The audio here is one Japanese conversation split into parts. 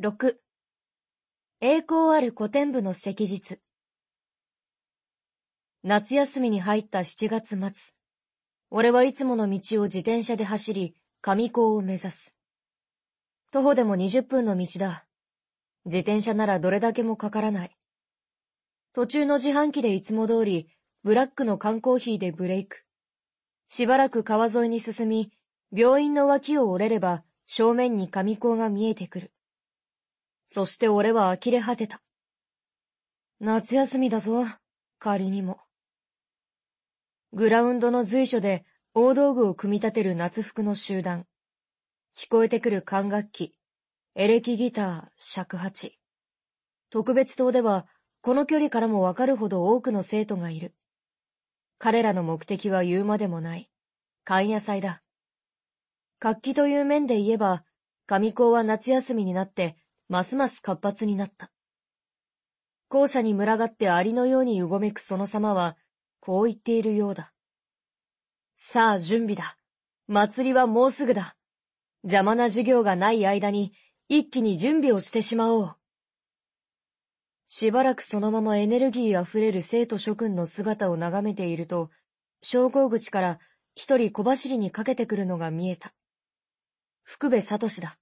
6栄光ある古典部の石日夏休みに入った7月末、俺はいつもの道を自転車で走り、上高を目指す。徒歩でも20分の道だ。自転車ならどれだけもかからない。途中の自販機でいつも通り、ブラックの缶コーヒーでブレイク。しばらく川沿いに進み、病院の脇を折れれば、正面に上高が見えてくる。そして俺は呆れ果てた。夏休みだぞ、仮にも。グラウンドの随所で大道具を組み立てる夏服の集団。聞こえてくる管楽器、エレキギター、尺八。特別棟では、この距離からもわかるほど多くの生徒がいる。彼らの目的は言うまでもない。勘野菜だ。活気という面で言えば、上校は夏休みになって、ますます活発になった。校舎に群がってアリのようにうごめくその様は、こう言っているようだ。さあ、準備だ。祭りはもうすぐだ。邪魔な授業がない間に、一気に準備をしてしまおう。しばらくそのままエネルギーあふれる生徒諸君の姿を眺めていると、昇降口から一人小走りにかけてくるのが見えた。福部聡だ。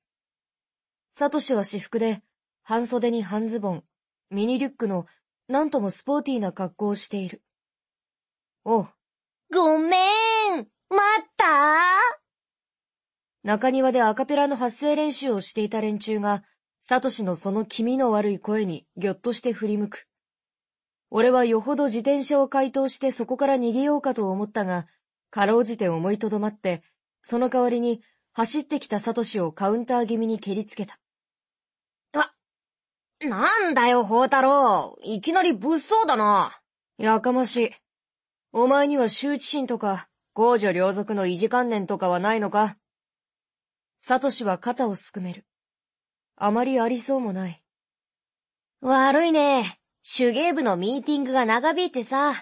聡は私服で、半袖に半ズボン、ミニリュックの、なんともスポーティーな格好をしている。おう。ごめん待った？中庭でアカペラの発声練習をしていた連中が、サトシのその気味の悪い声にぎょっとして振り向く。俺はよほど自転車を解凍してそこから逃げようかと思ったが、かろうじて思いとどまって、その代わりに走ってきたサトシをカウンター気味に蹴りつけた。なんだよ、宝太郎。いきなり物騒だな。やかましい。お前には羞恥心とか、公女両族の維持観念とかはないのか？サトシは肩をすくめる。あまりありそうもない。悪いね。手芸部のミーティングが長引いてさ。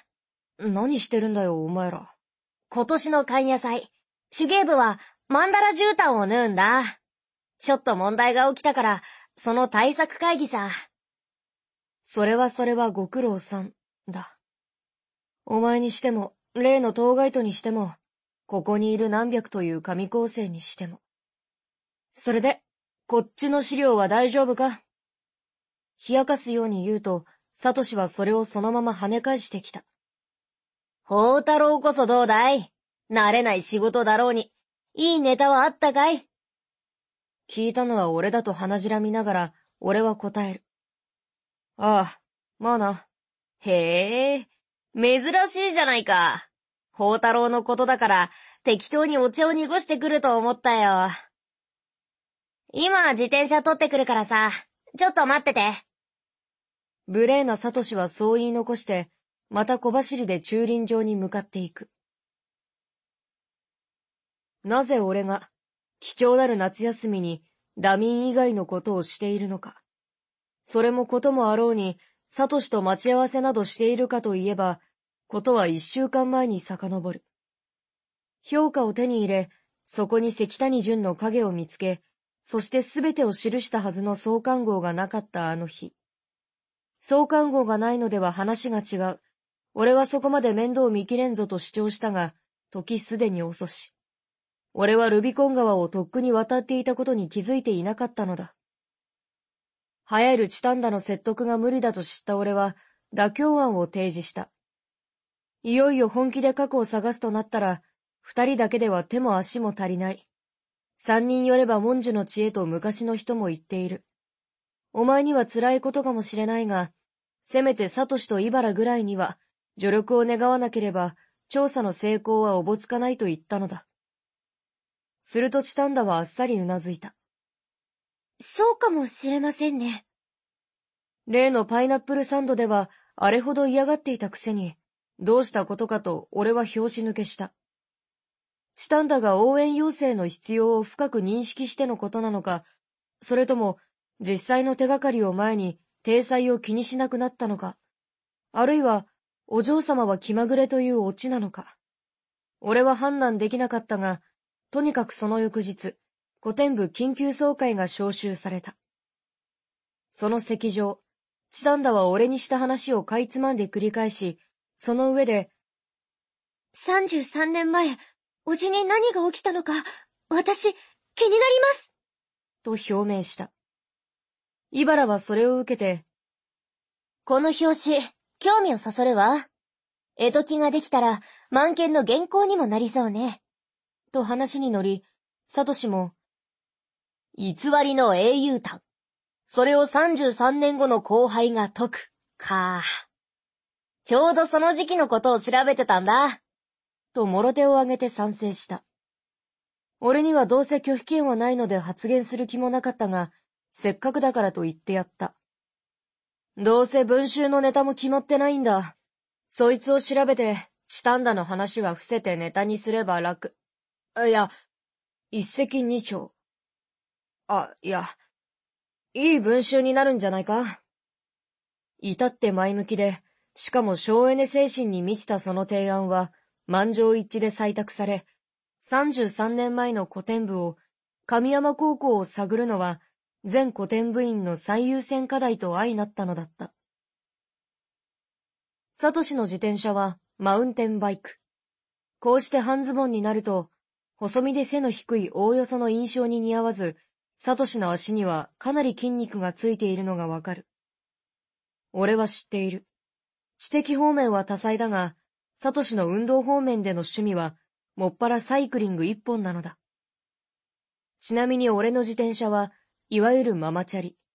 何してるんだよ、お前ら。今年の勘野菜。手芸部はマンダラ絨毯を縫うんだ。ちょっと問題が起きたから、その対策会議さ。それはそれはご苦労さん、だ。お前にしても、例の当該徒にしても、ここにいる何百という神構成にしても。それで、こっちの資料は大丈夫か？冷やかすように言うと、サトシはそれをそのまま跳ね返してきた。宝太郎こそどうだい？慣れない仕事だろうに、いいネタはあったかい？聞いたのは俺だと鼻じらみながら、俺は答える。ああ、まあな。へえ、珍しいじゃないか。宝太郎のことだから適当にお茶を濁してくると思ったよ。今自転車取ってくるからさ、ちょっと待ってて。無礼なサトシはそう言い残して、また小走りで駐輪場に向かっていく。なぜ俺が、貴重なる夏休みに、ダミン以外のことをしているのか。それもこともあろうに、サトシと待ち合わせなどしているかといえば、ことは一週間前に遡る。評価を手に入れ、そこに石谷淳の影を見つけ、そしてすべてを記したはずの創刊号がなかったあの日。創刊号がないのでは話が違う。俺はそこまで面倒見きれんぞと主張したが、時すでに遅し。俺はルビコン川をとっくに渡っていたことに気づいていなかったのだ。流行るチタンダの説得が無理だと知った俺は、妥協案を提示した。いよいよ本気で過去を探すとなったら、二人だけでは手も足も足りない。三人よれば文殊の知恵と昔の人も言っている。お前には辛いことかもしれないが、せめてサトシとイバラぐらいには、助力を願わなければ、調査の成功はおぼつかないと言ったのだ。するとチタンダはあっさりうなずいた。そうかもしれませんね。例のパイナップルサンドでは、あれほど嫌がっていたくせに、どうしたことかと俺は拍子抜けした。チタンダが応援要請の必要を深く認識してのことなのか、それとも実際の手がかりを前に体裁を気にしなくなったのか、あるいはお嬢様は気まぐれというオチなのか。俺は判断できなかったが、とにかくその翌日、古典部緊急総会が招集された。その席上、チタンダは俺にした話をかいつまんで繰り返し、その上で、33年前、おじに何が起きたのか、私、気になりますと表明した。イバラはそれを受けて、この表紙、興味をそそるわ。絵解きができたら、満件の原稿にもなりそうね。と話に乗り、サトシも、偽りの英雄譚。それを33年後の後輩が解く、か。ちょうどその時期のことを調べてたんだ。ともろ手を挙げて賛成した。俺にはどうせ拒否権はないので発言する気もなかったが、せっかくだからと言ってやった。どうせ文集のネタも決まってないんだ。そいつを調べて、チタンダの話は伏せてネタにすれば楽。いや、一石二鳥。あ、いや、いい文集になるんじゃないか？至って前向きで、しかも省エネ精神に満ちたその提案は、満場一致で採択され、33年前の古典部を、神山高校を探るのは、全古典部員の最優先課題と相なったのだった。サトシの自転車はマウンテンバイク。こうして半ズボンになると、細身で背の低いおおよその印象に似合わず、サトシの足にはかなり筋肉がついているのがわかる。俺は知っている。知的方面は多彩だが、サトシの運動方面での趣味は、もっぱらサイクリング一本なのだ。ちなみに俺の自転車は、いわゆるママチャリ。